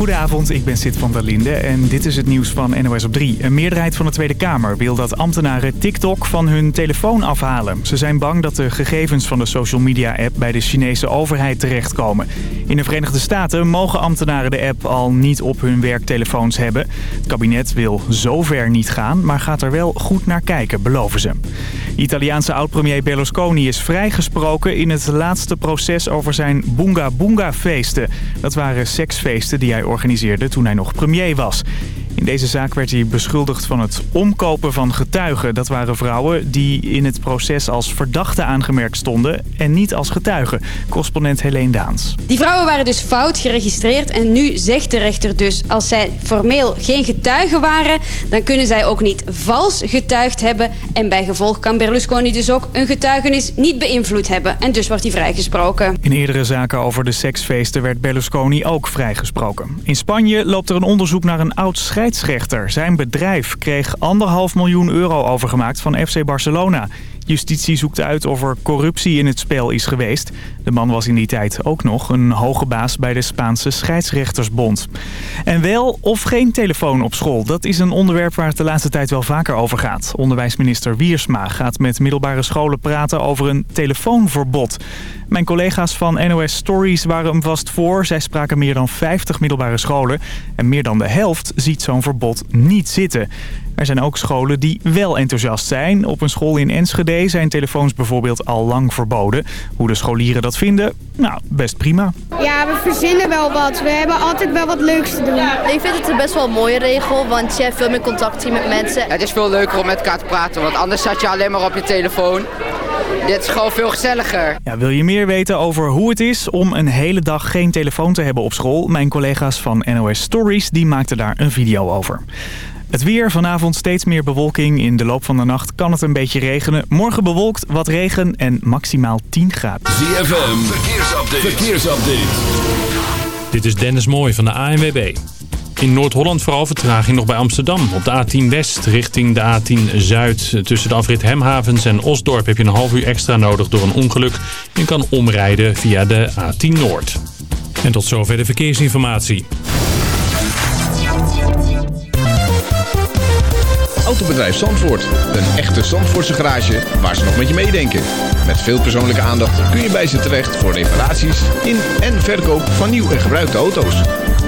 Goedenavond, ik ben Sid van der Linde en dit is het nieuws van NOS op 3. Een meerderheid van de Tweede Kamer wil dat ambtenaren TikTok van hun telefoon afhalen. Ze zijn bang dat de gegevens van de social media app bij de Chinese overheid terechtkomen. In de Verenigde Staten mogen ambtenaren de app al niet op hun werktelefoons hebben. Het kabinet wil zover niet gaan, maar gaat er wel goed naar kijken, beloven ze. Italiaanse oud-premier Berlusconi is vrijgesproken in het laatste proces over zijn Boonga Boonga feesten. Dat waren seksfeesten die hij organiseerde toen hij nog premier was. In deze zaak werd hij beschuldigd van het omkopen van getuigen. Dat waren vrouwen die in het proces als verdachten aangemerkt stonden en niet als getuigen. Correspondent Helene Daans. Die vrouwen waren dus fout geregistreerd en nu zegt de rechter dus... als zij formeel geen getuigen waren, dan kunnen zij ook niet vals getuigd hebben. En bij gevolg kan Berlusconi dus ook een getuigenis niet beïnvloed hebben. En dus wordt hij vrijgesproken. In eerdere zaken over de seksfeesten werd Berlusconi ook vrijgesproken. In Spanje loopt er een onderzoek naar een oud scheidsrechter. Zijn bedrijf kreeg anderhalf miljoen euro overgemaakt van FC Barcelona. Justitie zoekt uit of er corruptie in het spel is geweest. De man was in die tijd ook nog een hoge baas bij de Spaanse scheidsrechtersbond. En wel of geen telefoon op school. Dat is een onderwerp waar het de laatste tijd wel vaker over gaat. Onderwijsminister Wiersma gaat met middelbare scholen praten over een telefoonverbod. Mijn collega's van NOS Stories waren hem vast voor. Zij spraken meer dan 50 middelbare scholen. En meer dan de helft ziet zo'n verbod niet zitten. Er zijn ook scholen die wel enthousiast zijn. Op een school in Enschede zijn telefoons bijvoorbeeld al lang verboden. Hoe de scholieren dat vinden? Nou, best prima. Ja, we verzinnen wel wat. We hebben altijd wel wat leuks te doen. Ik vind het best wel een mooie regel, want je hebt veel meer contact met mensen. Het is veel leuker om met elkaar te praten, want anders zat je alleen maar op je telefoon. Dit is gewoon veel gezelliger. Ja, wil je meer weten over hoe het is om een hele dag geen telefoon te hebben op school? Mijn collega's van NOS Stories die maakten daar een video over. Het weer, vanavond steeds meer bewolking. In de loop van de nacht kan het een beetje regenen. Morgen bewolkt, wat regen en maximaal 10 graden. ZFM, verkeersupdate. verkeersupdate. Dit is Dennis Mooij van de ANWB. In Noord-Holland vooral vertraging nog bij Amsterdam. Op de A10 West richting de A10 Zuid. Tussen de afrit Hemhavens en Osdorp heb je een half uur extra nodig door een ongeluk. Je kan omrijden via de A10 Noord. En tot zover de verkeersinformatie. Autobedrijf Zandvoort. Een echte Zandvoortse garage waar ze nog met je meedenken. Met veel persoonlijke aandacht kun je bij ze terecht voor reparaties in en verkoop van nieuw en gebruikte auto's.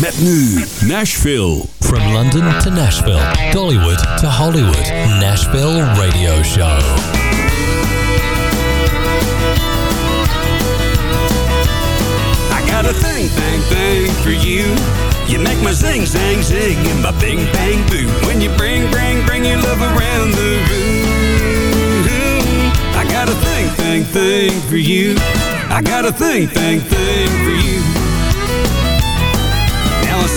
Met nu Nashville. From London to Nashville, Dollywood to Hollywood, Nashville Radio Show. I got a thing, thing, thing for you. You make my zing, zang, zing, and my bing, bang, boo. When you bring, bring, bring your love around the room. I got a thing, thing, thing for you. I got a thing, thing, thing for you.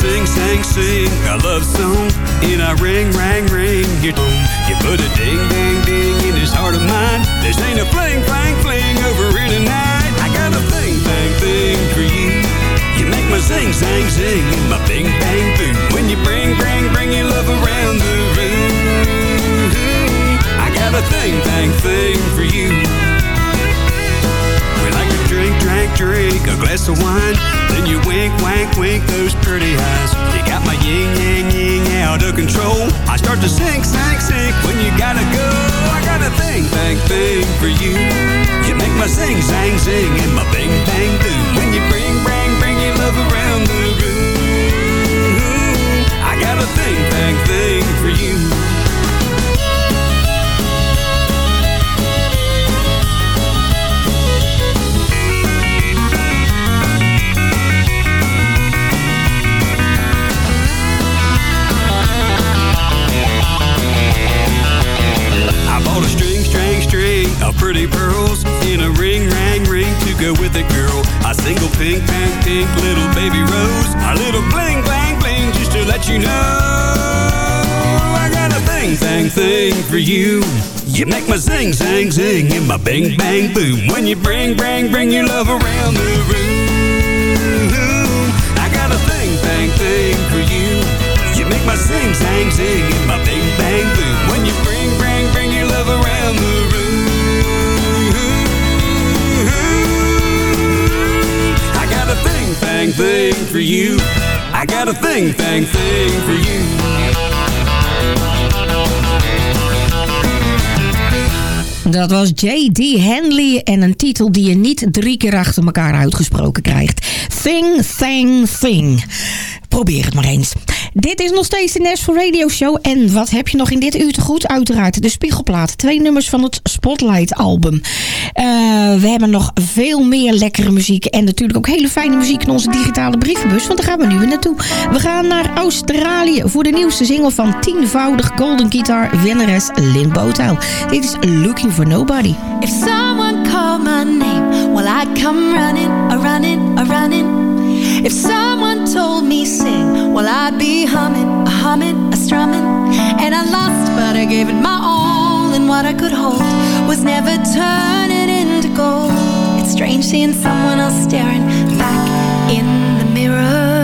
Sing, sang, sing. A love song. And I ring, rang, ring. Tone You put a ding, ding, ding in this heart of mine. This ain't a fling, flang, fling over here tonight I got a thing, thing, thing for you. You make my zing, zang, zing and my bing, bang, boom. When you bring, bring, bring your love around the room I got a thing, thing, thing for you drink, drink, a glass of wine. Then you wink, wank, wink those pretty eyes. You got my yin, yang, yin out of control. I start to sink, sink, sink when you gotta go. I got a thing, thing, thing for you. You make my zing, zang, zing and my bing, bang, boom. When you bring, bring, bring your love around the room. I got a thing, thing, thing for you. Pretty pearls in a ring, rang, ring to go with it, girl. A single pink, pink, pink little baby rose. A little bling, bling, bling just to let you know. I got a thing, thing, thing for you. You make my zing, zing, zing and my bang, bang, boom. When you bring, bring, bring your love around the room. I got a thing, bang, thing for you. You make my zing, zang, zing and my bang, bang, boom. When you bring, for you. I got a thing for you. Dat was J.D. Henley en een titel die je niet drie keer achter elkaar uitgesproken krijgt. Thing, thing, thing. Probeer het maar eens. Dit is nog steeds de Nashville Radio Show. En wat heb je nog in dit uur te goed? Uiteraard de Spiegelplaat. Twee nummers van het Spotlight album. Uh, we hebben nog veel meer lekkere muziek. En natuurlijk ook hele fijne muziek in onze digitale brievenbus. Want daar gaan we nu weer naartoe. We gaan naar Australië voor de nieuwste single van tienvoudig Golden Guitar winnares Lynn Botow. Dit is Looking for Nobody. If someone called my name, well I'd come running, a running, a running. If someone told me sing, well I'd be humming, a humming, a strumming. And I lost, but I gave it my all. And what I could hold was never turning into gold. It's strange seeing someone else staring back in the mirror.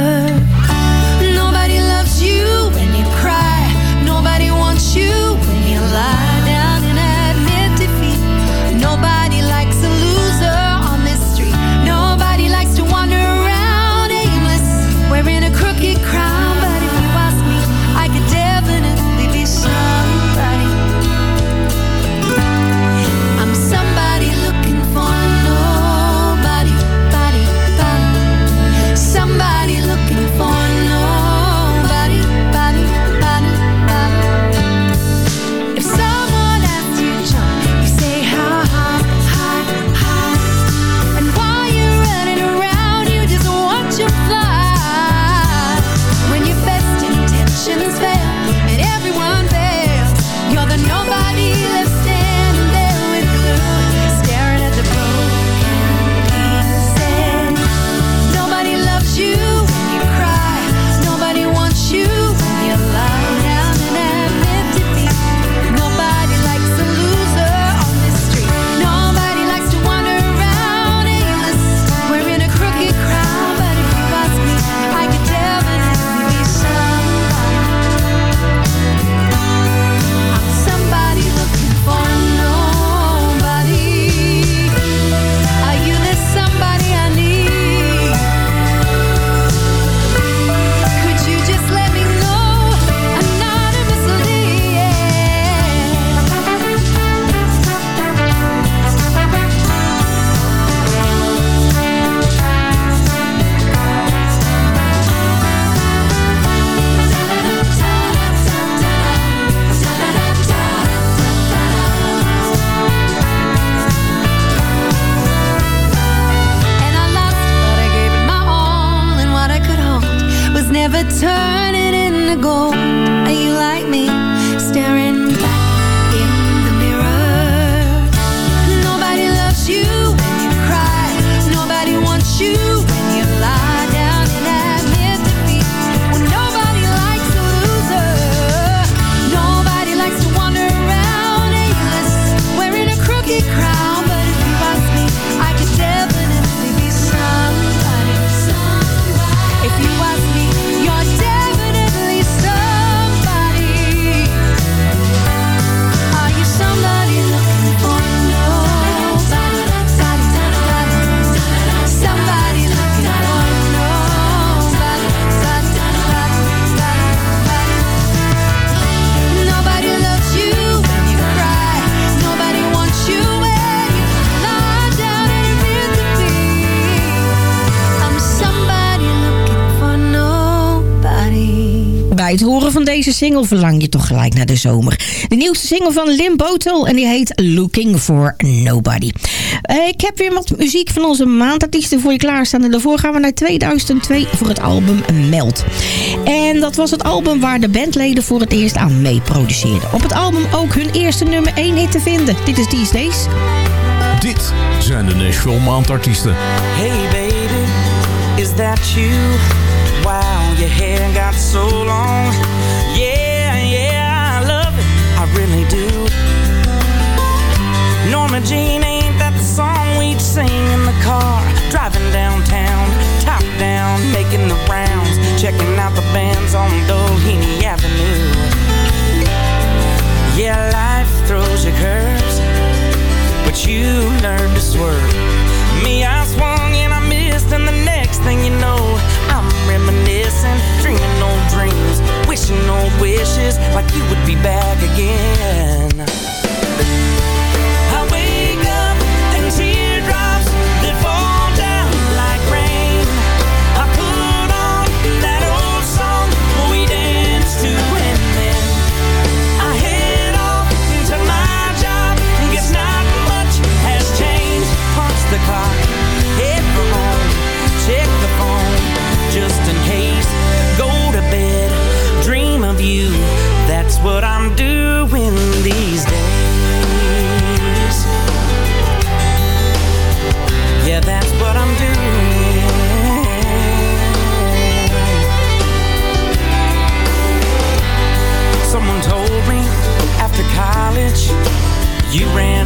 Het horen van deze single verlang je toch gelijk naar de zomer. De nieuwste single van Lim Botel en die heet Looking for Nobody. Eh, ik heb weer wat muziek van onze maandartiesten voor je klaarstaan. En daarvoor gaan we naar 2002 voor het album Meld. En dat was het album waar de bandleden voor het eerst aan mee produceerden. Op het album ook hun eerste nummer 1 hit te vinden. Dit is These Days. Dit zijn de Nashville Maandartiesten. Hey baby, is that you? Your hair got so long. Yeah, yeah, I love it, I really do. me, Jean, ain't that the song we'd sing in the car? Driving downtown, top down, making the rounds, checking out the bands on Doheny Avenue. Yeah, life throws you curves, but you learn to swerve. Me, I swung and I missed, and the next thing you know, I'm reminiscing, old wishes like you would be back again. You ran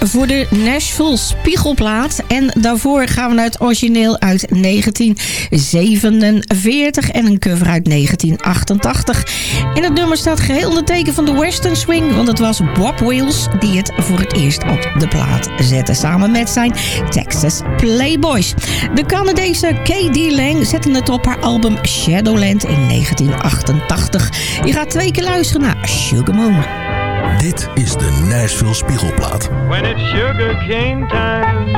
voor de Nashville Spiegelplaat. En daarvoor gaan we naar het origineel uit 1947 en een cover uit 1988. En het nummer staat geheel in het teken van de Western Swing, want het was Bob Wills die het voor het eerst op de plaat zette. Samen met zijn Texas Playboys. De Canadese K.D. Lang zette het op haar album Shadowland in 1988. Je gaat twee keer luisteren naar Sugar Moon. Dit is de Nashville Spiegelplaat. When it's sugar cane time,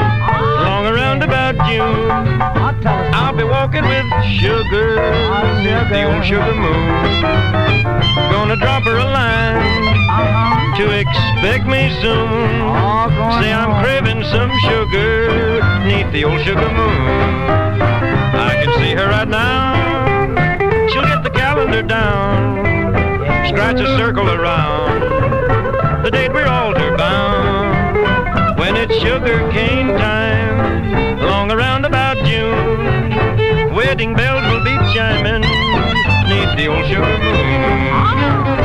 long around about June, I'll be walking with sugar, the old sugar moon. Gonna drop her a line to expect me soon. Say I'm craving some sugar, neath the old sugar moon. I can see her right now. She'll get the calendar down, scratch a circle around the date we're altar bound. When it's sugar cane time, long around about June, wedding bells will be chiming neath the old sugar moon.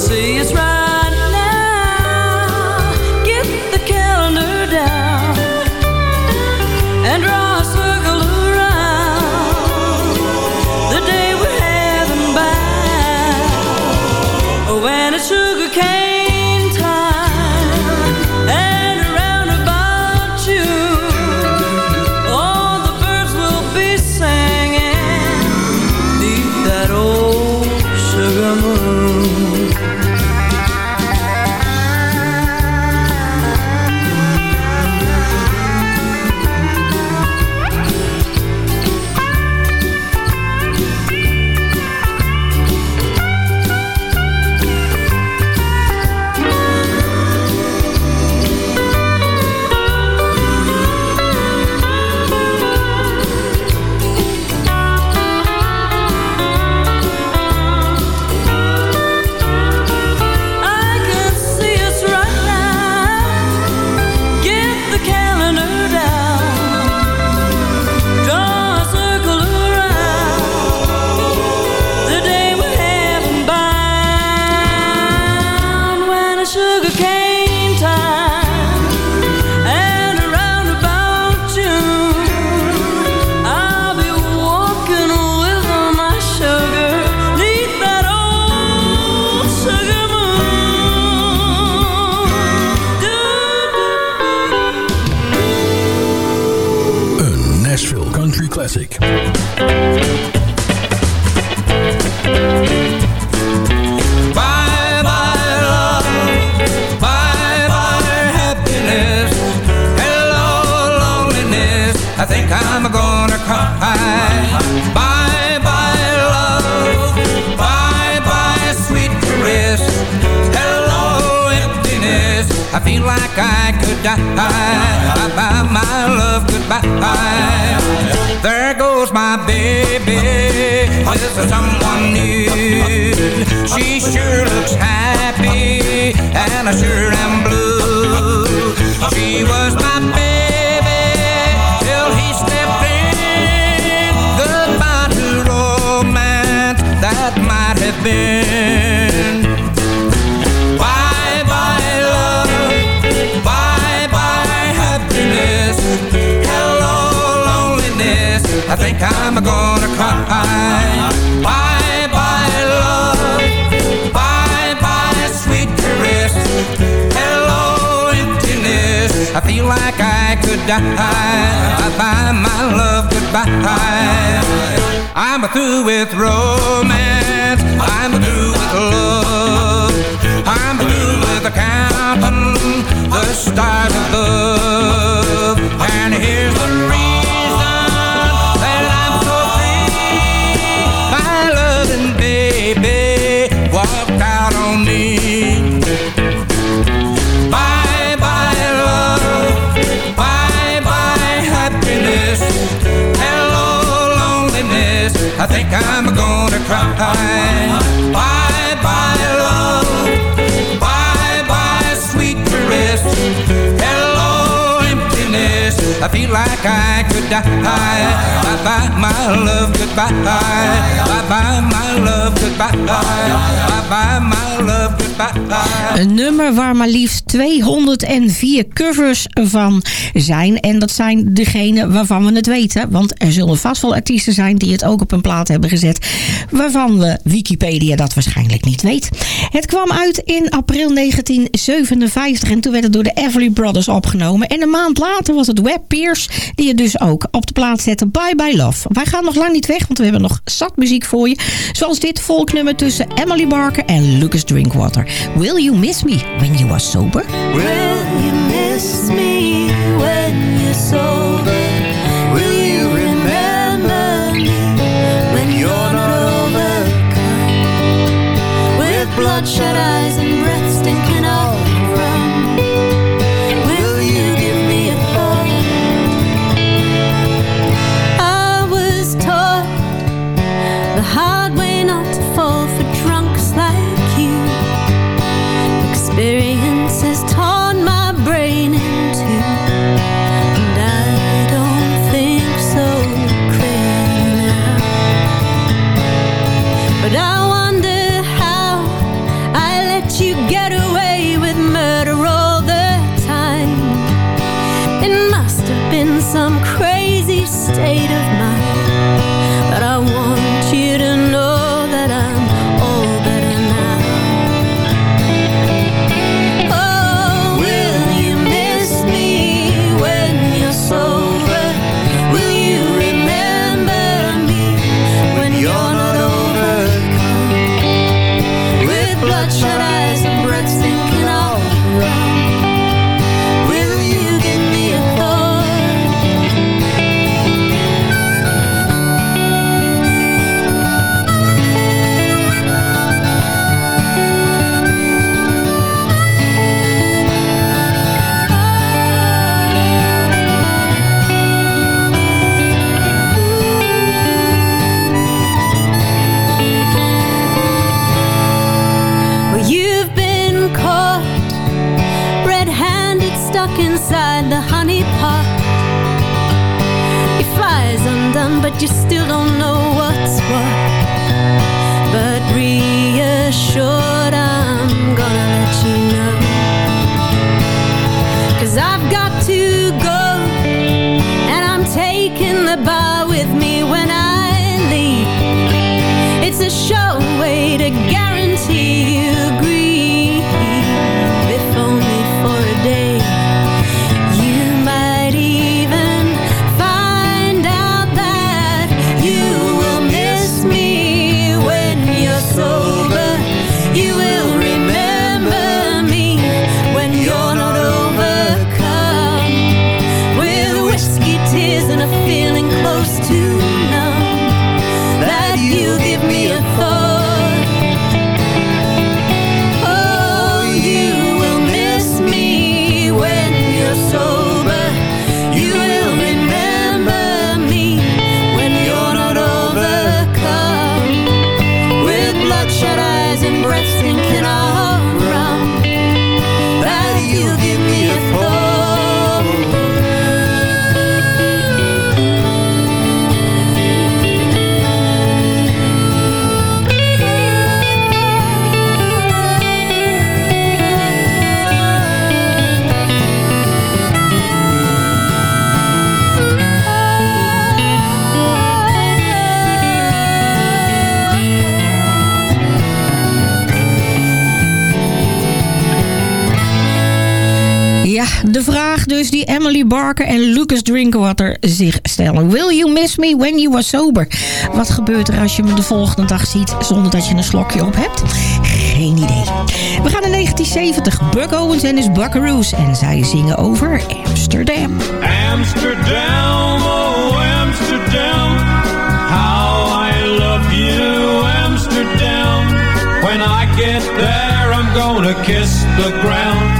see it's right. country classic. Bye bye love, bye bye happiness. Hello loneliness, I think I'm gonna cry. Bye. I feel like I could die. Bye bye, my love, goodbye cause my baby with someone new. She sure looks happy, and I sure am blue. She was my goodbye. Bye-bye, my love, goodbye. I'm through with romance. I'm through with love. I'm through with counting the stars above. love. And here's the wine feel like I could die. Bye bye, my love, goodbye. Bye bye, my love, goodbye. Bye bye, my love, goodbye. Een nummer waar maar liefst 204 covers van zijn. En dat zijn degene waarvan we het weten. Want er zullen vast wel artiesten zijn die het ook op een plaat hebben gezet. Waarvan we Wikipedia dat waarschijnlijk niet weet. Het kwam uit in april 1957. En toen werd het door de Everly Brothers opgenomen. En een maand later was het webby. Die het dus ook op de plaat zette. Bye Bye Love. Wij gaan nog lang niet weg, want we hebben nog zat muziek voor je. Zoals dit volknummer tussen Emily Barker en Lucas Drinkwater. Will You Miss Me When You Are Sober? Will you miss me when you're sober? Eyes de vraag dus die Emily Barker en Lucas Drinkwater zich stellen. Will you miss me when you are sober? Wat gebeurt er als je me de volgende dag ziet zonder dat je een slokje op hebt? Geen idee. We gaan naar 1970. Buck Owens en his Buckaroos. En zij zingen over Amsterdam. Amsterdam, oh Amsterdam, how I love you, Amsterdam. When I get there, I'm gonna kiss the ground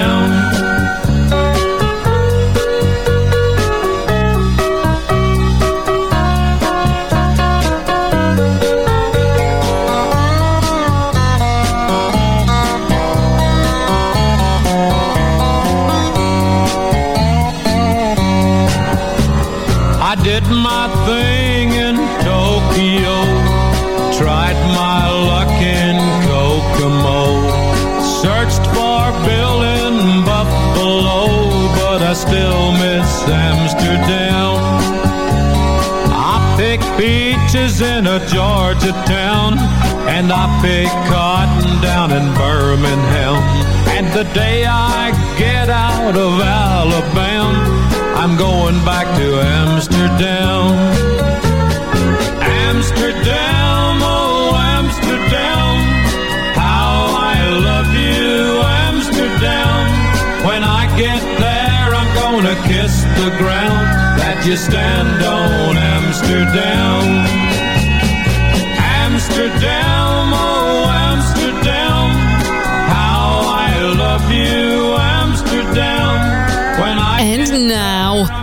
I pick cotton down in Birmingham. And the day I get out of Alabama, I'm going back to Amsterdam. Amsterdam, oh Amsterdam, how I love you, Amsterdam. When I get there, I'm gonna kiss the ground that you stand on, Amsterdam.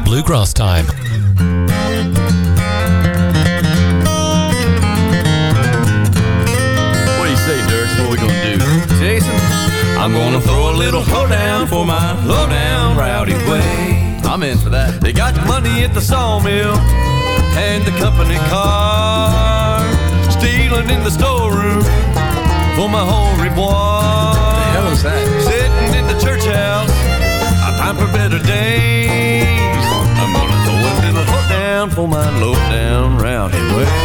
Bluegrass Time. What do you say, Dirk? What we gonna do? Jason, I'm gonna throw a little hoedown for my low down rowdy way. I'm in for that. They got money at the sawmill and the company car. Stealing in the storeroom for my whole revoir. The hell is that? Sitting in the church house, I time for better days. Hoedown for my low down way. That's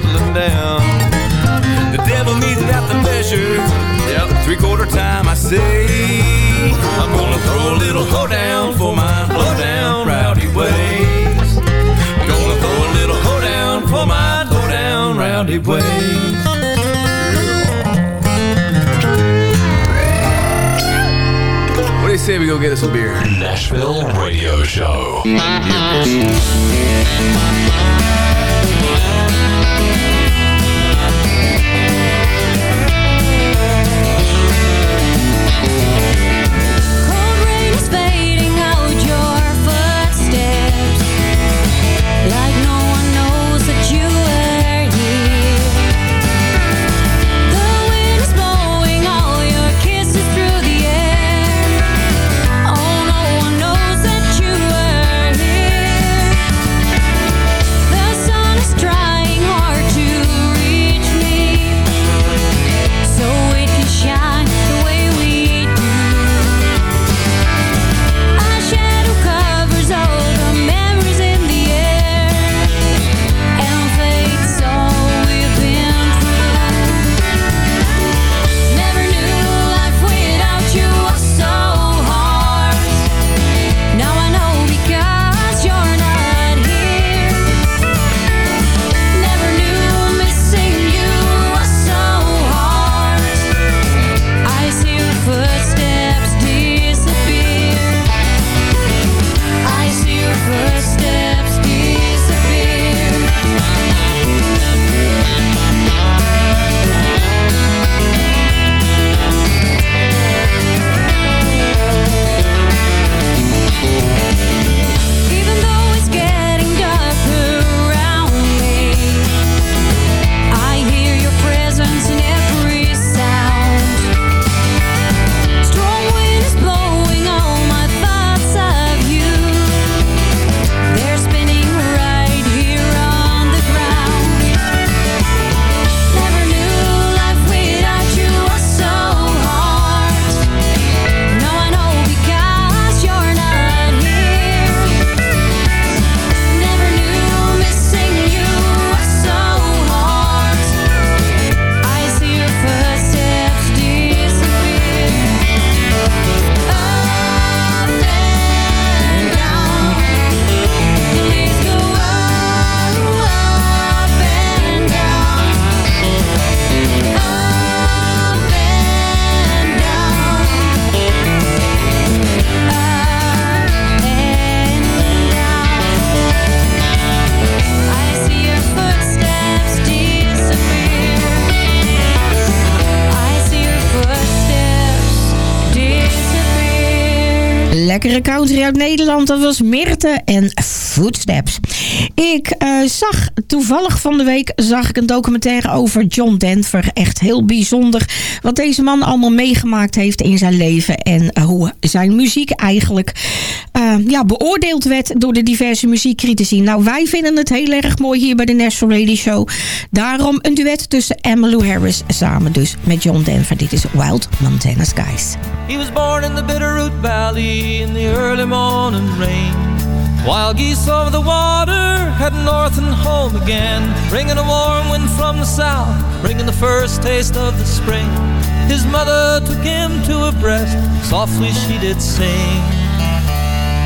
settling down. The devil meets it at the measure. Yep, three quarter time I say. I'm gonna throw a little hoedown for my lowdown rowdy ways. Gonna throw a little hoedown for my lowdown rowdy ways. What do you say we go get us a beer? Nashville Radio Show. Yeah. Uit Nederland. Dat was Mirte en Footsteps. Ik eh, zag toevallig van de week zag ik een documentaire over John Denver. Echt heel bijzonder wat deze man allemaal meegemaakt heeft in zijn leven. En eh, hoe zijn muziek eigenlijk eh, ja, beoordeeld werd door de diverse muziekcritici. Nou, wij vinden het heel erg mooi hier bij de National Radio Show. Daarom een duet tussen Emmylou Harris samen dus met John Denver. Dit is Wild Montana Skies. He was born in the Bitterroot Valley in the early morning rain. Wild geese over the water, heading north and home again. Bringing a warm wind from the south, bringing the first taste of the spring. His mother took him to her breast, softly she did sing.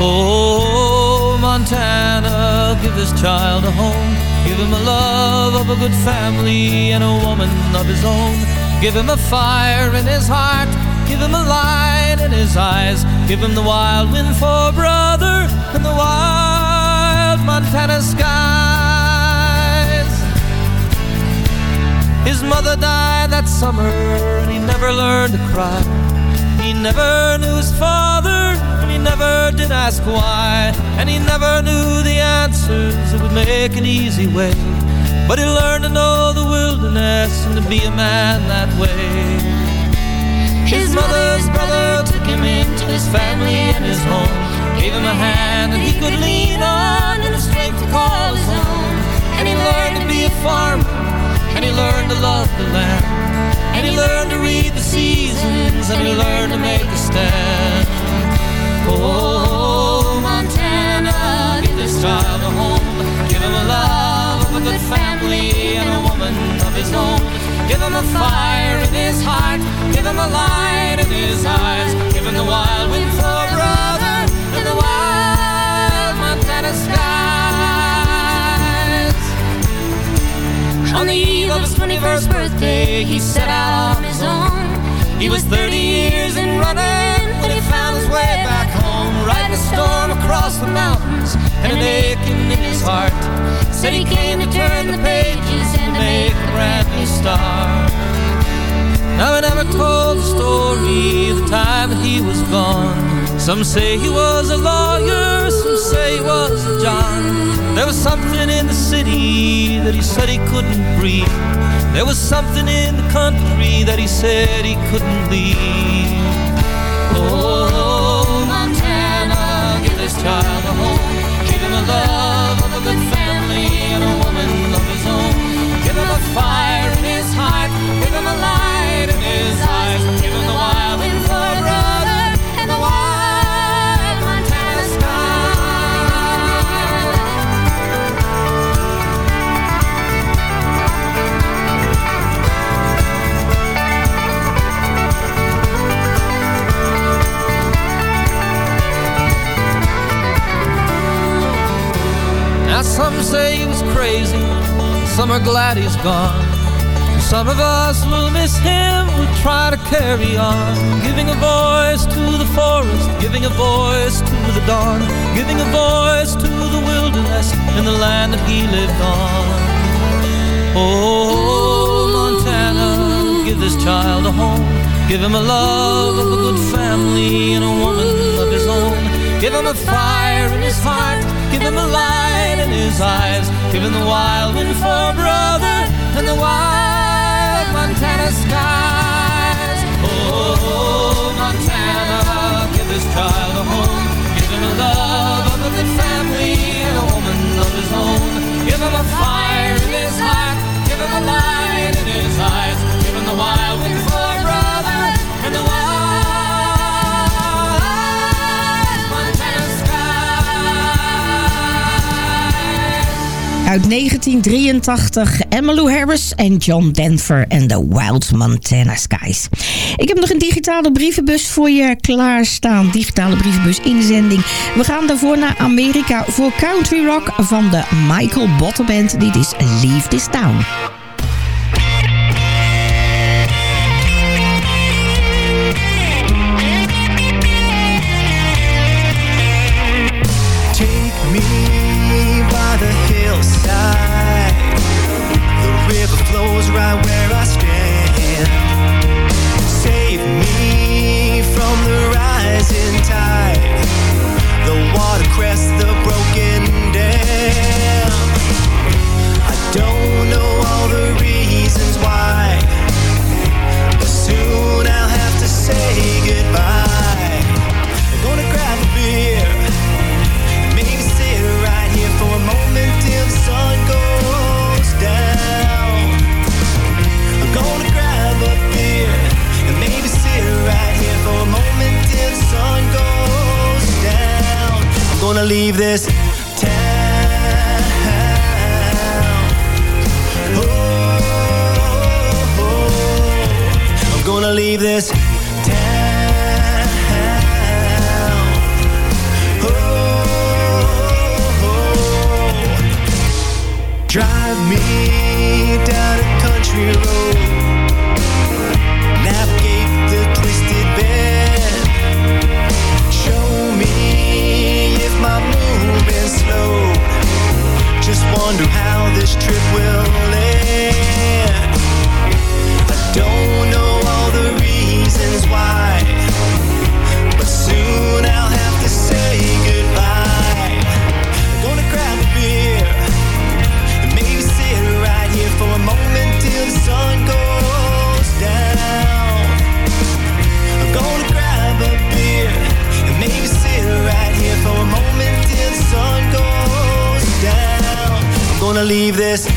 Oh, Montana, give this child a home. Give him a love of a good family and a woman of his own. Give him a fire in his heart. Give him a light in his eyes. Give him the wild wind for brother and the wild Montana skies. His mother died that summer and he never learned to cry. He never knew his father and he never did ask why. And he never knew the answers that would make an easy way. But he learned to know the wilderness and to be a man that way. His mother's brother took him into his family and his home. Gave him a hand that he could lean on and a strength to call his own. And he learned to be a farmer. And he learned to love the land. And he learned to read the seasons. And he learned to make a stand. Oh, Montana, give this child a home. Give him a love of a good family and a woman of his own. Give him a fire in his heart. Give him a light in his eyes. Give him the wild wind for a brother and the wild Montana skies. On the eve of his 21st birthday, he set out on his own. He was 30 years in running when he found his way back home. Riding a storm across the mountains and an in his heart. Said he came to turn the pages and to make a brand new start. Now I never told the story of the time that he was gone. Some say he was a lawyer, some say he was a John. There was something in the city that he said he couldn't breathe. There was something in the country that he said he couldn't leave. Oh, Love of a good family and a woman of his own. Give him a fire in his heart. Give him a light Now some say he was crazy, some are glad he's gone. Some of us will miss him, we'll try to carry on. Giving a voice to the forest, giving a voice to the dawn. Giving a voice to the wilderness in the land that he lived on. Oh, Montana, give this child a home. Give him a love of a good family and a woman of his own. Give him a fire in his heart. Give him a light in his eyes. Give him the wild wind for a brother and the wild Montana skies. Oh, Montana, give this child a home. Give him a love of a good family and a woman of his own. Give him a fire in his heart. Give him a light in his eyes. Give him the wild wind for Uit 1983 Emmylou Harris en John Denver en The Wild Montana Skies. Ik heb nog een digitale brievenbus voor je klaarstaan. Digitale brievenbus inzending. We gaan daarvoor naar Amerika voor country rock van de Michael Bottle Band. Dit is Leave This Town. Leave this town. Oh, oh, oh, I'm gonna leave this town. Oh, oh drive me down a country road. Wonder how this trip will end. Gonna this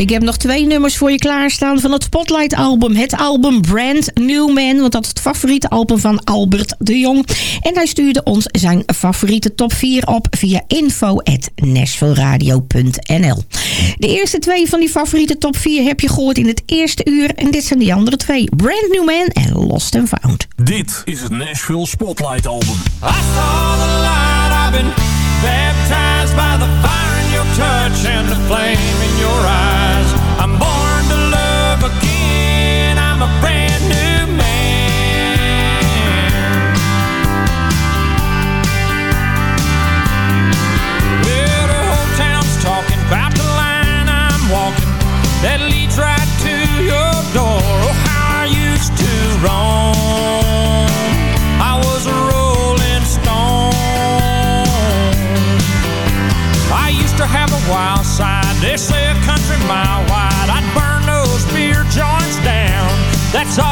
Ik heb nog twee nummers voor je klaarstaan van het Spotlight album. Het album Brand New Man, want dat is het favoriete album van Albert de Jong. En hij stuurde ons zijn favoriete top 4 op via info.nashvilleradio.nl De eerste twee van die favoriete top 4 heb je gehoord in het eerste uur. En dit zijn die andere twee. Brand New Man en Lost and Found. Dit is het Nashville Spotlight album. I saw the light, I've been baptized by the fire in your touch and the flame in your eyes. I'm born That's all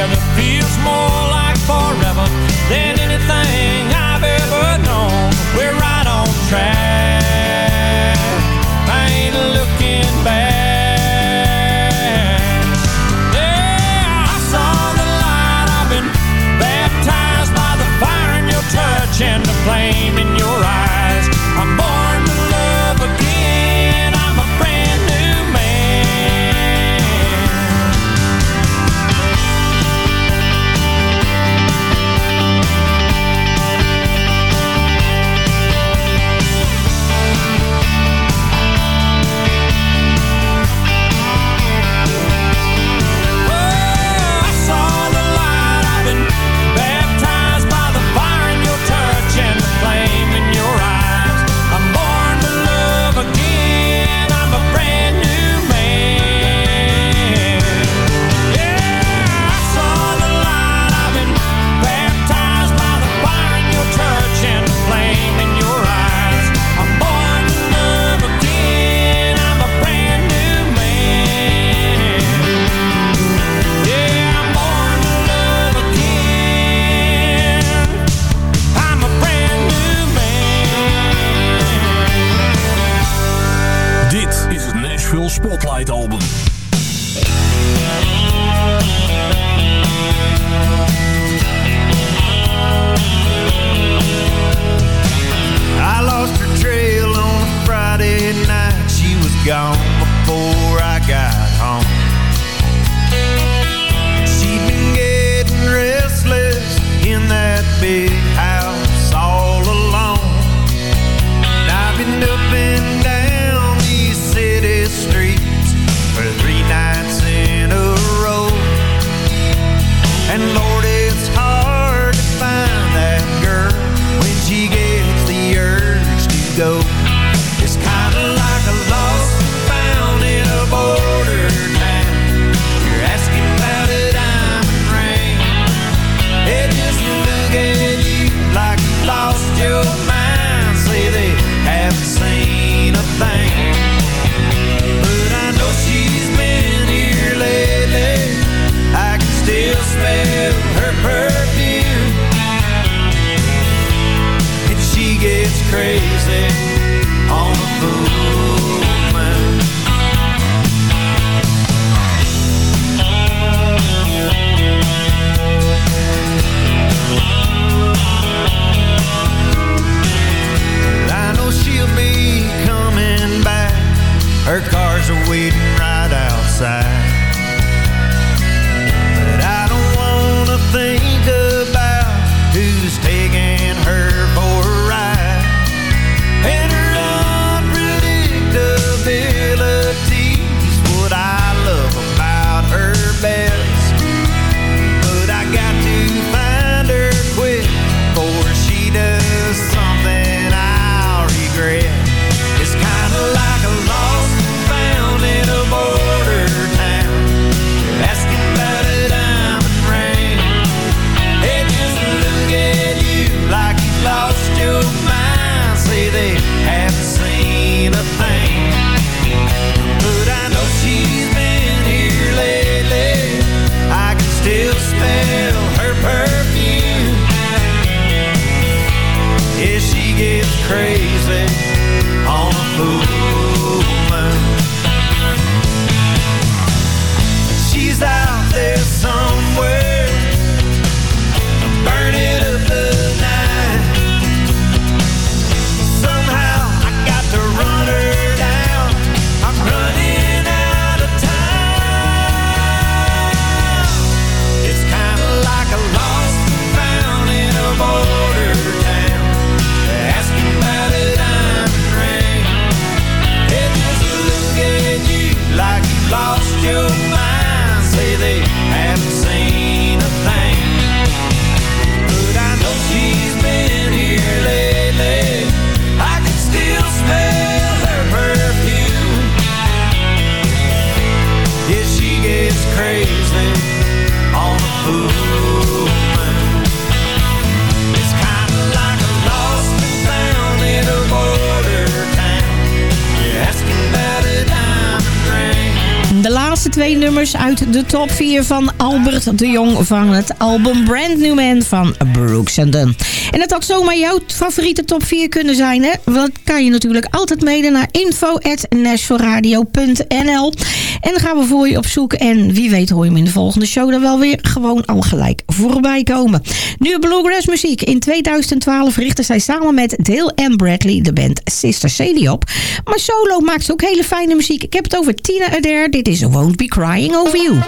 and it feels more like forever than twee nummers uit de top 4 van Albert de Jong van het album Brand New Man van Brooks Dunn. En het had zomaar jouw favoriete top 4 kunnen zijn, hè? Wat kan je natuurlijk altijd mailen naar info@nashvilleradio.nl. En dan gaan we voor je op zoek. En wie weet hoor je hem in de volgende show dan wel weer gewoon al gelijk voorbij komen. Nu Bluegrass muziek. In 2012 richtte zij samen met Dale en Bradley de band Sister Sadie op. Maar solo maakt ze ook hele fijne muziek. Ik heb het over Tina Adair. Dit is Won't Be Crying Over You.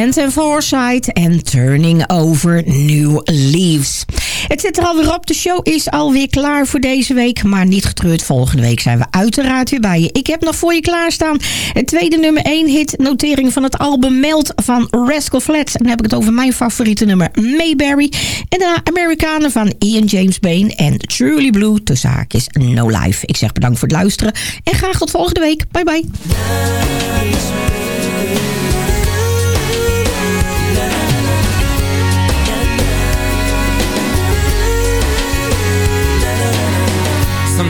En and Foresight en Turning Over New Leaves. Het zit er alweer op. De show is alweer klaar voor deze week. Maar niet getreurd, volgende week zijn we uiteraard weer bij je. Ik heb nog voor je klaarstaan Het tweede nummer 1 hit notering van het album Meld van Rascal Flats. En dan heb ik het over mijn favoriete nummer Mayberry. En daarna Amerikanen van Ian James Bain en Truly Blue tussen haakjes No Life. Ik zeg bedankt voor het luisteren en graag tot volgende week. Bye bye.